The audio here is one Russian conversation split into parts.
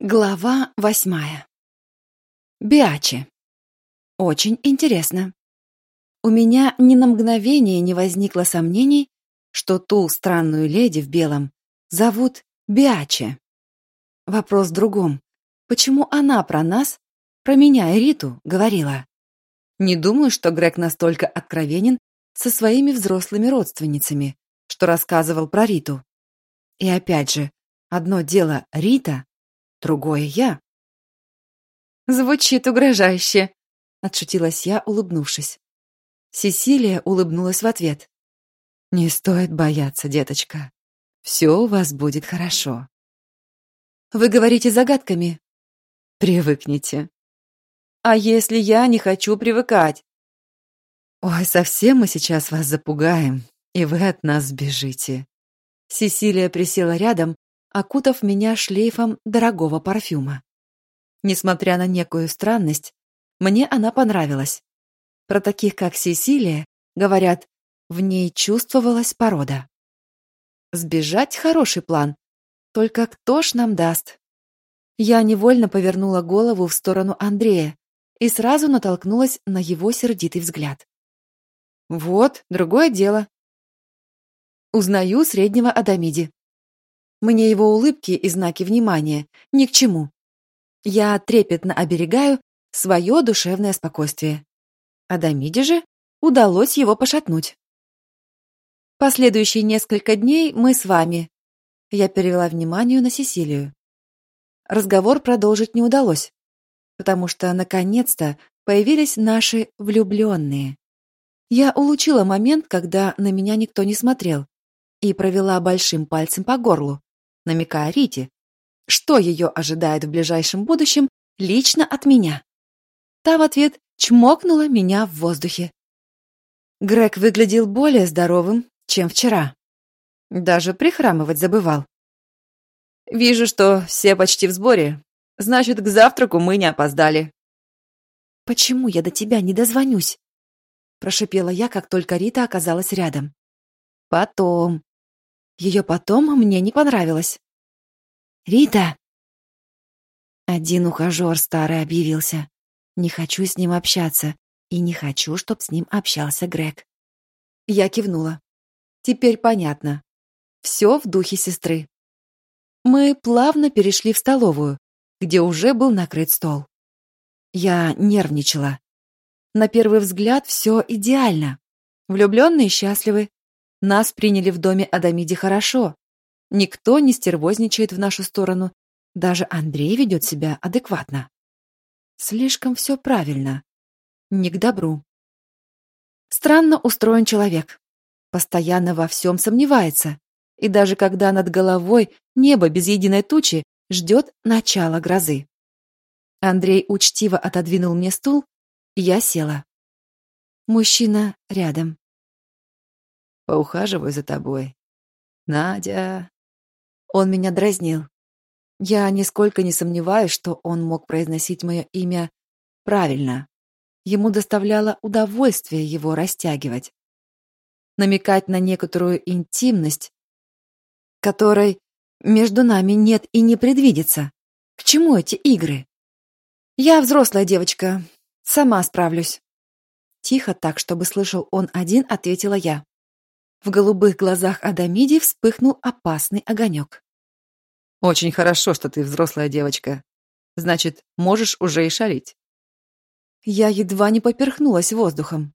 Глава восьмая. Биачи. Очень интересно. У меня ни на мгновение не возникло сомнений, что ту странную леди в белом зовут Биачи. Вопрос в другом. Почему она про нас, про меня и Риту, говорила? Не думаю, что Грег настолько откровенен со своими взрослыми родственницами, что рассказывал про Риту. И опять же, одно дело Рита, другое я. Звучит угрожающе, отшутилась я, улыбнувшись. Сесилия улыбнулась в ответ. Не стоит бояться, деточка. Все у вас будет хорошо. Вы говорите загадками. Привыкните. А если я не хочу привыкать? Ой, совсем мы сейчас вас запугаем, и вы от нас сбежите. Сесилия присела рядом, окутав меня шлейфом дорогого парфюма. Несмотря на некую странность, мне она понравилась. Про таких, как Сесилия, говорят, в ней чувствовалась порода. Сбежать — хороший план. Только кто ж нам даст? Я невольно повернула голову в сторону Андрея и сразу натолкнулась на его сердитый взгляд. Вот, другое дело. Узнаю среднего Адамиди. Мне его улыбки и знаки внимания ни к чему. Я трепетно оберегаю свое душевное спокойствие. Адамиде же удалось его пошатнуть. Последующие несколько дней мы с вами. Я перевела внимание на Сесилию. Разговор продолжить не удалось, потому что, наконец-то, появились наши влюбленные. Я улучила момент, когда на меня никто не смотрел, и провела большим пальцем по горлу намекая Рите, что ее ожидает в ближайшем будущем лично от меня. Та в ответ чмокнула меня в воздухе. Грег выглядел более здоровым, чем вчера. Даже прихрамывать забывал. «Вижу, что все почти в сборе. Значит, к завтраку мы не опоздали». «Почему я до тебя не дозвонюсь?» Прошипела я, как только Рита оказалась рядом. «Потом», ее потом мне не понравилось. «Рита!» Один ухажер старый объявился. Не хочу с ним общаться. И не хочу, чтоб с ним общался Грег. Я кивнула. Теперь понятно. Все в духе сестры. Мы плавно перешли в столовую, где уже был накрыт стол. Я нервничала. На первый взгляд все идеально. Влюбленные счастливы, нас приняли в доме Адамиди хорошо. Никто не стервозничает в нашу сторону. Даже Андрей ведет себя адекватно. Слишком все правильно. Не к добру. Странно устроен человек. Постоянно во всем сомневается. И даже когда над головой небо без единой тучи ждет начала грозы. Андрей учтиво отодвинул мне стул, я села. Мужчина рядом. Поухаживаю за тобой. Надя. Он меня дразнил. Я нисколько не сомневаюсь, что он мог произносить мое имя правильно. Ему доставляло удовольствие его растягивать. Намекать на некоторую интимность, которой между нами нет и не предвидится. К чему эти игры? Я взрослая девочка, сама справлюсь. Тихо так, чтобы слышал он один, ответила я. В голубых глазах Адамиди вспыхнул опасный огонек. «Очень хорошо, что ты взрослая девочка. Значит, можешь уже и шалить». Я едва не поперхнулась воздухом.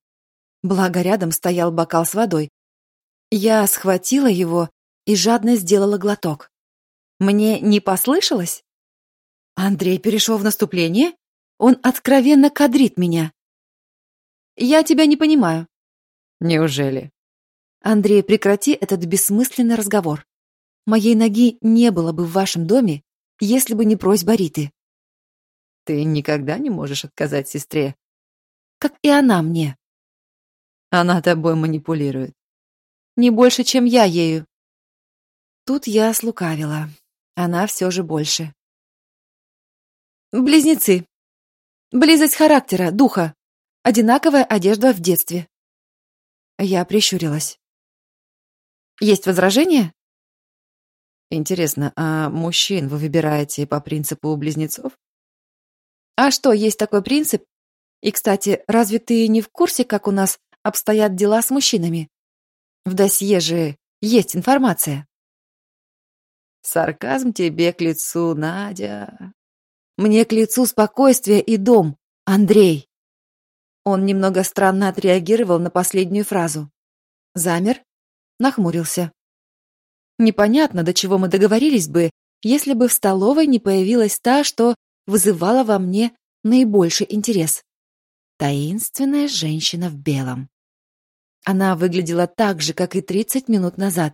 Благо рядом стоял бокал с водой. Я схватила его и жадно сделала глоток. Мне не послышалось? Андрей перешел в наступление? Он откровенно кадрит меня. Я тебя не понимаю. Неужели? Андрей, прекрати этот бессмысленный разговор. Моей ноги не было бы в вашем доме, если бы не просьба Риты. Ты никогда не можешь отказать сестре. Как и она мне. Она тобой манипулирует. Не больше, чем я ею. Тут я слукавила. Она все же больше. Близнецы. Близость характера, духа. Одинаковая одежда в детстве. Я прищурилась. Есть возражения? Интересно, а мужчин вы выбираете по принципу близнецов? А что, есть такой принцип? И, кстати, разве ты не в курсе, как у нас обстоят дела с мужчинами? В досье же есть информация. Сарказм тебе к лицу, Надя. Мне к лицу спокойствие и дом, Андрей. Он немного странно отреагировал на последнюю фразу. Замер, нахмурился. Непонятно, до чего мы договорились бы, если бы в столовой не появилась та, что вызывала во мне наибольший интерес. Таинственная женщина в белом. Она выглядела так же, как и 30 минут назад,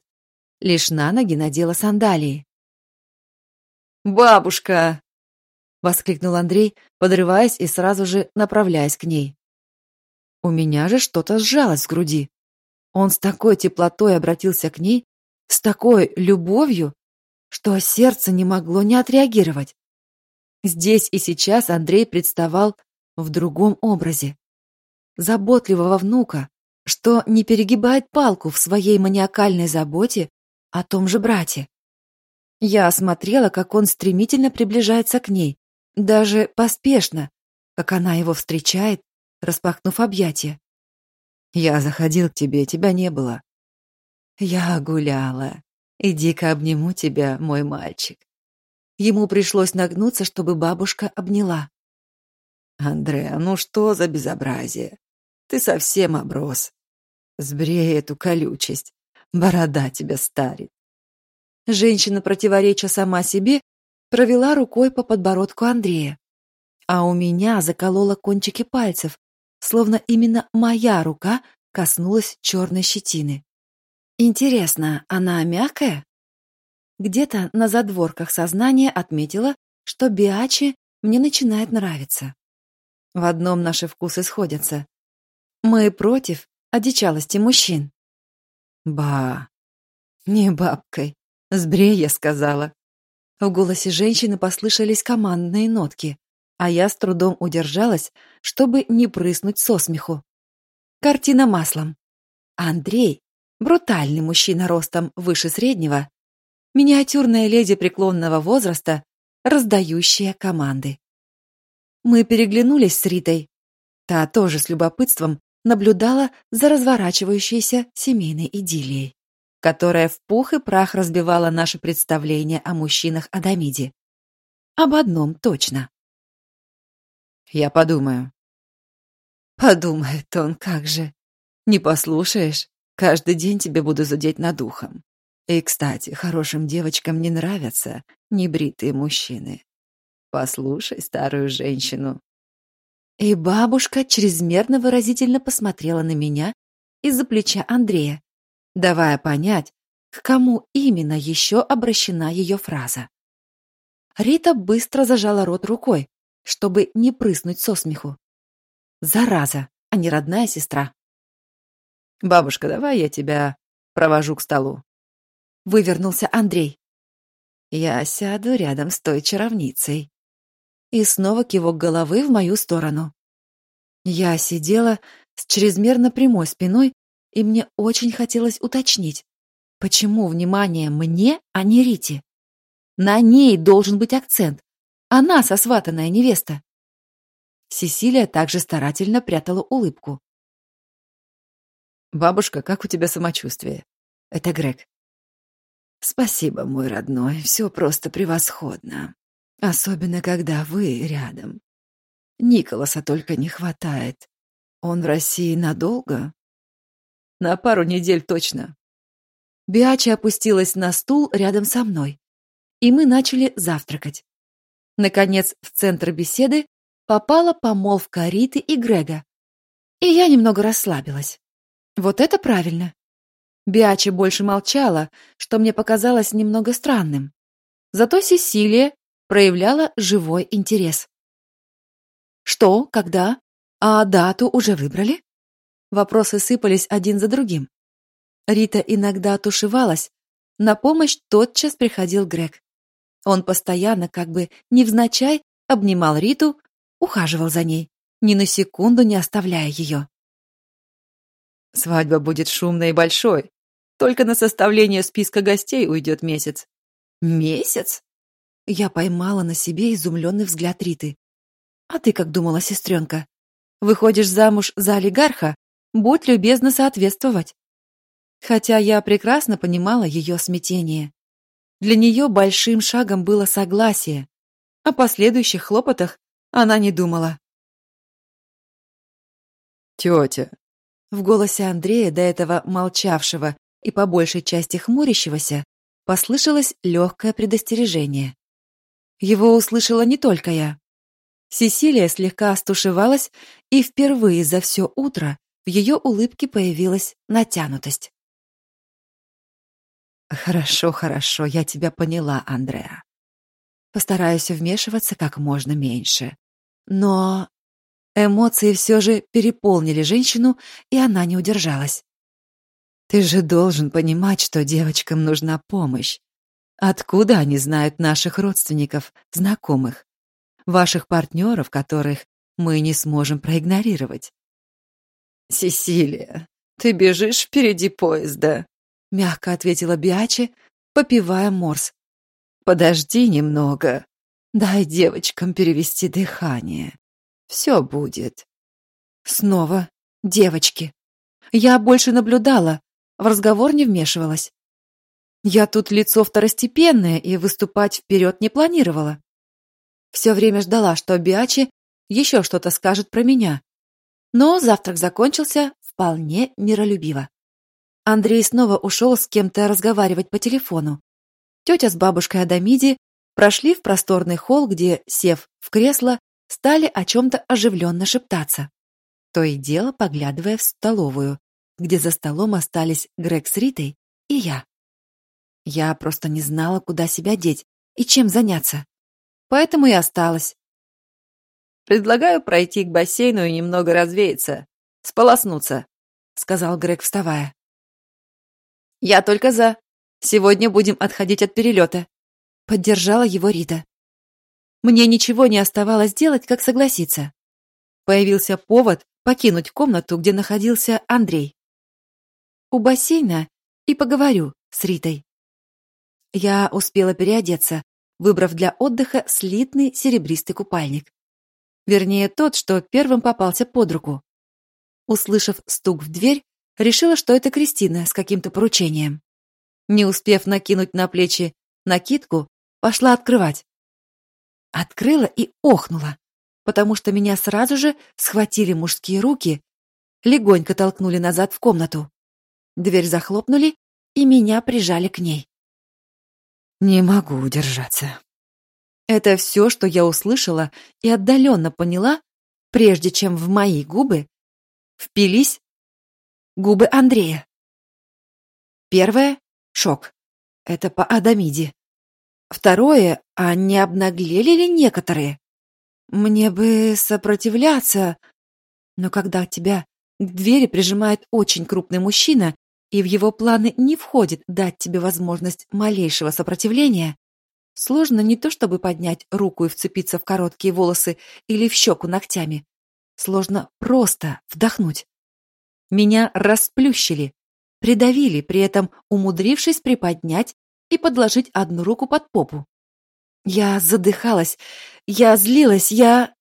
лишь на ноги надела сандалии. «Бабушка!» — воскликнул Андрей, подрываясь и сразу же направляясь к ней. У меня же что-то сжалось в груди. Он с такой теплотой обратился к ней, с такой любовью, что сердце не могло не отреагировать. Здесь и сейчас Андрей представал в другом образе. Заботливого внука, что не перегибает палку в своей маниакальной заботе о том же брате. Я осмотрела, как он стремительно приближается к ней, даже поспешно, как она его встречает, распахнув объятия. «Я заходил к тебе, тебя не было». «Я гуляла. Иди-ка обниму тебя, мой мальчик». Ему пришлось нагнуться, чтобы бабушка обняла. «Андреа, ну что за безобразие? Ты совсем оброс. Сбрей эту колючесть. Борода тебя старит». Женщина, противореча сама себе, провела рукой по подбородку Андрея. А у меня заколола кончики пальцев, словно именно моя рука коснулась черной щетины. Интересно, она мягкая? Где-то на задворках сознания отметила, что Биачи мне начинает нравиться. В одном наши вкусы сходятся. Мы против одичалости мужчин. Ба, не бабкой, сбрей, я сказала. В голосе женщины послышались командные нотки, а я с трудом удержалась, чтобы не прыснуть со смеху. Картина маслом. Андрей, брутальный мужчина ростом выше среднего, миниатюрная леди преклонного возраста, раздающая команды. Мы переглянулись с Ритой. Та тоже с любопытством наблюдала за разворачивающейся семейной идиллией, которая в пух и прах разбивала наше представление о мужчинах Адамиде. Об одном точно. Я подумаю. Подумает он, как же. Не послушаешь? Каждый день тебе буду зудеть над ухом. И, кстати, хорошим девочкам не нравятся небритые мужчины. Послушай старую женщину. И бабушка чрезмерно выразительно посмотрела на меня из-за плеча Андрея, давая понять, к кому именно еще обращена ее фраза. Рита быстро зажала рот рукой, чтобы не прыснуть со смеху. Зараза, а не родная сестра. «Бабушка, давай я тебя провожу к столу». Вывернулся Андрей. «Я сяду рядом с той чаровницей». И снова кивок головы в мою сторону. Я сидела с чрезмерно прямой спиной, и мне очень хотелось уточнить, почему внимание мне, а не Рите. На ней должен быть акцент, она сосватанная невеста. Сесилия также старательно прятала улыбку. «Бабушка, как у тебя самочувствие?» Это Грег. «Спасибо, мой родной, все просто превосходно. Особенно, когда вы рядом. Николаса только не хватает. Он в России надолго?» «На пару недель точно». Биачи опустилась на стул рядом со мной, и мы начали завтракать. Наконец, в центр беседы попала помолвка Риты и Грега. И я немного расслабилась. Вот это правильно. Биачи больше молчала, что мне показалось немного странным. Зато Сесилия проявляла живой интерес. «Что? Когда? А дату уже выбрали?» Вопросы сыпались один за другим. Рита иногда тушевалась, на помощь тотчас приходил Грег. Он постоянно, как бы невзначай, обнимал Риту, ухаживал за ней, ни на секунду не оставляя ее. «Свадьба будет шумной и большой. Только на составление списка гостей уйдет месяц. Месяц? Я поймала на себе изумленный взгляд Риты. А ты как думала, сестренка? Выходишь замуж за олигарха? Будь любезна соответствовать. Хотя я прекрасно понимала ее смятение. Для нее большим шагом было согласие. О последующих хлопотах она не думала. «Тетя!» В голосе Андрея, до этого молчавшего и по большей части хмурящегося, послышалось легкое предостережение. Его услышала не только я. Сесилия слегка остушевалась, и впервые за все утро в ее улыбке появилась натянутость. «Хорошо, хорошо, я тебя поняла, Андреа. Постараюсь вмешиваться как можно меньше. Но эмоции все же переполнили женщину, и она не удержалась. Ты же должен понимать, что девочкам нужна помощь. Откуда они знают наших родственников, знакомых, ваших партнеров, которых мы не сможем проигнорировать? Сесилия, ты бежишь впереди поезда, мягко ответила Биачи, попивая морс. Подожди немного. Дай девочкам перевести дыхание. Все будет. Снова девочки. Я больше наблюдала, в разговор не вмешивалась. Я тут лицо второстепенное и выступать вперед не планировала. Все время ждала, что Биачи еще что-то скажет про меня. Но завтрак закончился вполне миролюбиво. Андрей снова ушел с кем-то разговаривать по телефону. Тетя с бабушкой Адамиди прошли в просторный холл, где, сев в кресло, стали о чем-то оживленно шептаться. То и дело поглядывая в столовую, где за столом остались Грег с Ритой и я. Я просто не знала, куда себя деть и чем заняться. Поэтому и осталась. «Предлагаю пройти к бассейну и немного развеяться, сполоснуться», — сказал Грег, вставая. «Я только за. Сегодня будем отходить от перелета», — поддержала его Рита. Мне ничего не оставалось делать, как согласиться. Появился повод покинуть комнату, где находился Андрей. У бассейна и поговорю с Ритой. Я успела переодеться, выбрав для отдыха слитный серебристый купальник. Вернее, тот, что первым попался под руку. Услышав стук в дверь, решила, что это Кристина с каким-то поручением. Не успев накинуть на плечи накидку, пошла открывать. Открыла и охнула, потому что меня сразу же схватили мужские руки, легонько толкнули назад в комнату. Дверь захлопнули, и меня прижали к ней. Не могу удержаться. Это все, что я услышала и отдаленно поняла, прежде чем в мои губы впились губы Андрея. Первое — шок. Это по Адамиде. Второе — а не обнаглели ли некоторые? Мне бы сопротивляться, но когда тебя к двери прижимает очень крупный мужчина, и в его планы не входит дать тебе возможность малейшего сопротивления, сложно не то чтобы поднять руку и вцепиться в короткие волосы или в щеку ногтями. Сложно просто вдохнуть. Меня расплющили, придавили, при этом умудрившись приподнять и подложить одну руку под попу. Я задыхалась, я злилась, я...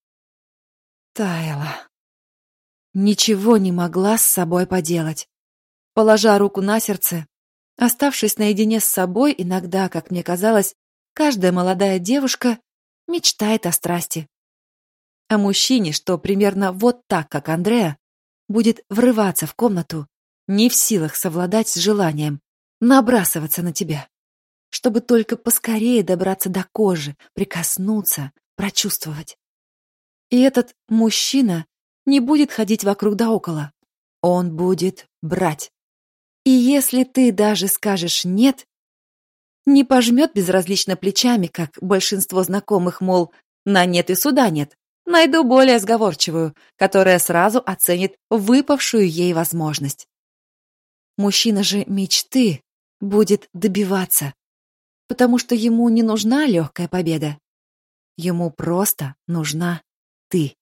таяла. Ничего не могла с собой поделать. Положа руку на сердце, оставшись наедине с собой, иногда, как мне казалось, каждая молодая девушка мечтает о страсти. О мужчине, что примерно вот так, как Андреа, будет врываться в комнату, не в силах совладать с желанием, набрасываться на тебя, чтобы только поскорее добраться до кожи, прикоснуться, прочувствовать. И этот мужчина не будет ходить вокруг да около. Он будет брать. И если ты даже скажешь «нет», не пожмет безразлично плечами, как большинство знакомых, мол, на «нет» и суда нет. Найду более сговорчивую, которая сразу оценит выпавшую ей возможность. Мужчина же мечты будет добиваться, потому что ему не нужна легкая победа. Ему просто нужна ты.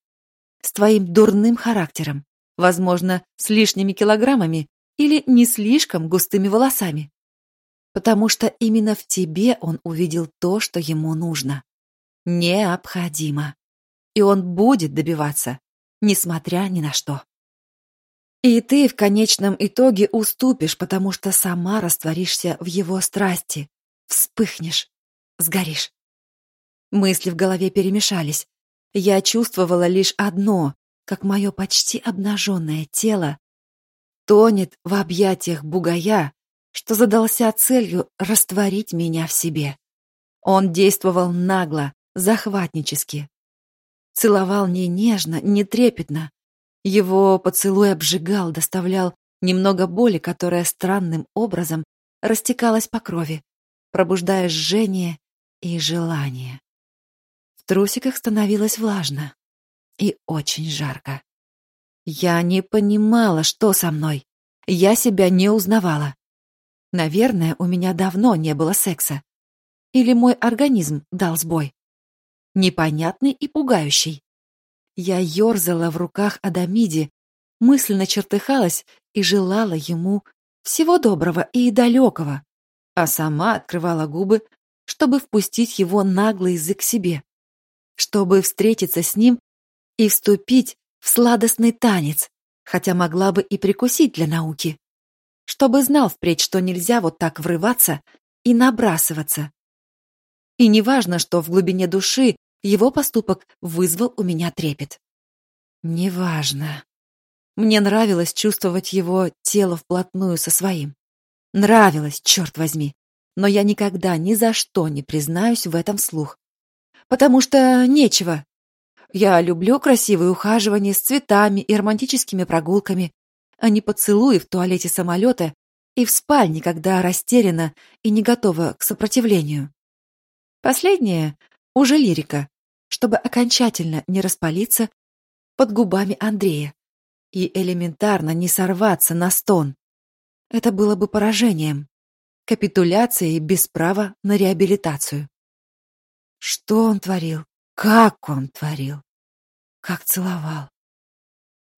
С твоим дурным характером, возможно, с лишними килограммами или не слишком густыми волосами. потому что именно в тебе он увидел то, что ему нужно. Необходимо. И он будет добиваться, несмотря ни на что. И ты в конечном итоге уступишь, потому что сама растворишься в его страсти, вспыхнешь, сгоришь. Мысли в голове перемешались. Я чувствовала лишь одно, как мое почти обнаженное тело тонет в объятиях бугая, что задался целью растворить меня в себе. Он действовал нагло, захватнически. Целовал не нежно, не трепетно, его поцелуй обжигал, доставлял немного боли, которая странным образом растекалась по крови, пробуждая жжение и желание. В трусиках становилось влажно и очень жарко. Я не понимала, что со мной. Я себя не узнавала. Наверное, у меня давно не было секса. Или мой организм дал сбой. Непонятный и пугающий. Я ерзала в руках Адамиди, мысленно чертыхалась и желала ему всего доброго и далекого, а сама открывала губы, чтобы впустить его наглый язык себе, чтобы встретиться с ним и вступить в сладостный танец, хотя могла бы и прикусить для науки, чтобы знал впредь, что нельзя вот так врываться и набрасываться. И неважно, что в глубине души его поступок вызвал у меня трепет. Неважно. Мне нравилось чувствовать его тело вплотную со своим. Нравилось, черт возьми. Но я никогда ни за что не признаюсь в этом слух. Потому что нечего. Я люблю красивые ухаживания с цветами и романтическими прогулками, а не поцелуи в туалете самолета и в спальне, когда растеряна и не готова к сопротивлению. Последнее уже лирика чтобы окончательно не распалиться под губами Андрея и элементарно не сорваться на стон. Это было бы поражением, капитуляцией без права на реабилитацию. Что он творил? Как он творил? Как целовал?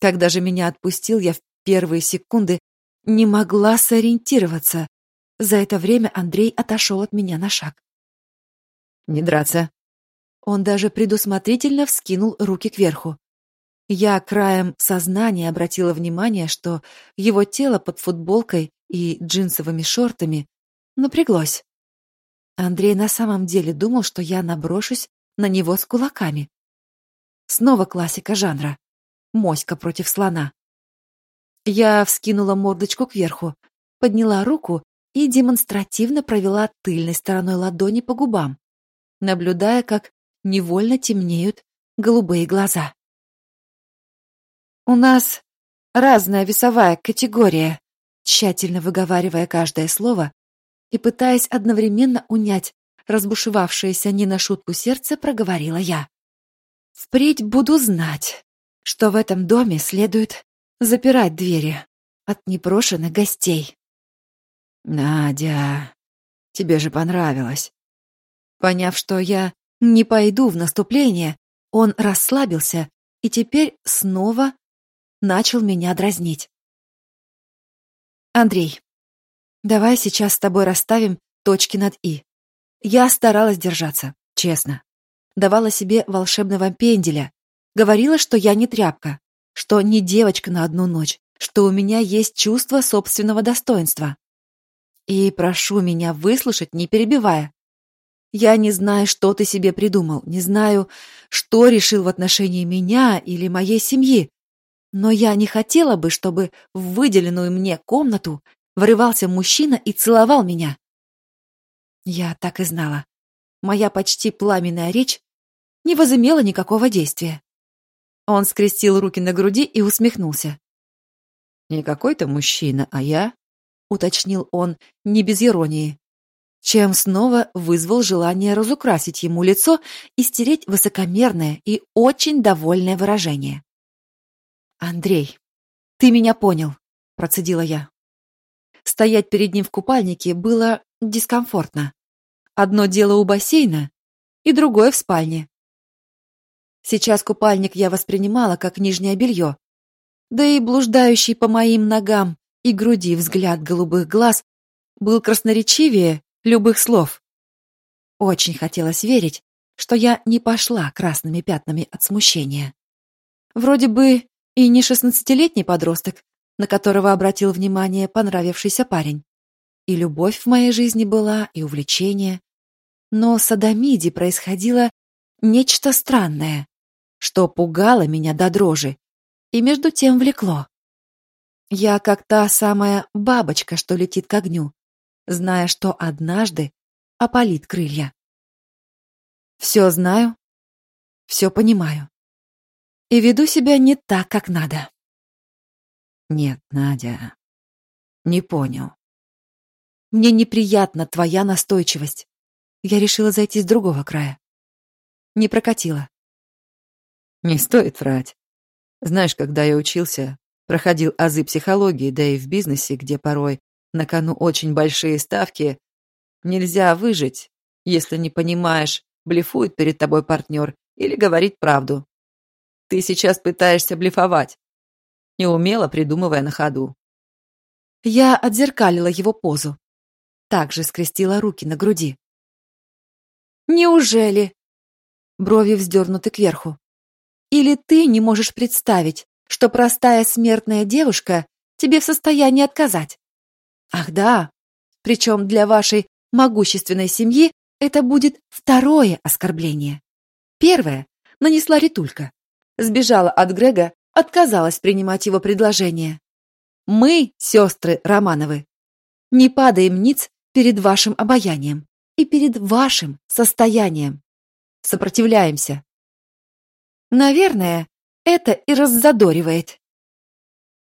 Когда же меня отпустил, я в первые секунды не могла сориентироваться. За это время Андрей отошел от меня на шаг. «Не драться», он даже предусмотрительно вскинул руки кверху. Я краем сознания обратила внимание, что его тело под футболкой и джинсовыми шортами напряглось. Андрей на самом деле думал, что я наброшусь на него с кулаками. Снова классика жанра. Моська против слона. Я вскинула мордочку кверху, подняла руку и демонстративно провела тыльной стороной ладони по губам, наблюдая, как невольно темнеют голубые глаза. «У нас разная весовая категория», тщательно выговаривая каждое слово и пытаясь одновременно унять разбушевавшееся не на шутку сердце, проговорила я. «Впредь буду знать, что в этом доме следует запирать двери от непрошенных гостей». «Надя, тебе же понравилось». Поняв, что я не пойду в наступление, он расслабился и теперь снова начал меня дразнить. Андрей, давай сейчас с тобой расставим точки над «и». Я старалась держаться, честно. Давала себе волшебного пенделя. Говорила, что я не тряпка, что не девочка на одну ночь, что у меня есть чувство собственного достоинства. И прошу меня выслушать, не перебивая. Я не знаю, что ты себе придумал, не знаю, что решил в отношении меня или моей семьи, но я не хотела бы, чтобы в выделенную мне комнату врывался мужчина и целовал меня. Я так и знала. Моя почти пламенная речь не возымела никакого действия. Он скрестил руки на груди и усмехнулся. «Не какой-то мужчина, а я», — уточнил он не без иронии чем снова вызвал желание разукрасить ему лицо и стереть высокомерное и очень довольное выражение. «Андрей, ты меня понял», — процедила я. Стоять перед ним в купальнике было дискомфортно. Одно дело у бассейна, и другое в спальне. Сейчас купальник я воспринимала как нижнее белье, да и блуждающий по моим ногам и груди взгляд голубых глаз был красноречивее любых слов. Очень хотелось верить, что я не пошла красными пятнами от смущения. Вроде бы и не шестнадцатилетний подросток, на которого обратил внимание понравившийся парень. И любовь в моей жизни была, и увлечение. Но с Адамиди происходило нечто странное, что пугало меня до дрожи и между тем влекло. Я как та самая бабочка, что летит к огню, зная, что однажды опалит крылья. Все знаю, все понимаю. И веду себя не так, как надо. Нет, Надя, не понял. Мне неприятна твоя настойчивость. Я решила зайти с другого края. Не прокатило. Не стоит врать. Знаешь, когда я учился, проходил азы психологии, да и в бизнесе, где порой на кону очень большие ставки, нельзя выжить, если не понимаешь, блефует перед тобой партнер или говорит правду. Ты сейчас пытаешься блефовать, неумело придумывая на ходу. Я отзеркалила его позу. Также скрестила руки на груди. «Неужели?» Брови вздернуты кверху. «Или ты не можешь представить, что простая смертная девушка тебе в состоянии отказать? Ах да, причем для вашей могущественной семьи это будет второе оскорбление. Первое нанесла Ритулька. Сбежала от Грега отказалась принимать его предложение. Мы, сестры Романовы, не падаем ниц перед вашим обаянием и перед вашим состоянием. Сопротивляемся. Наверное, это и раззадоривает.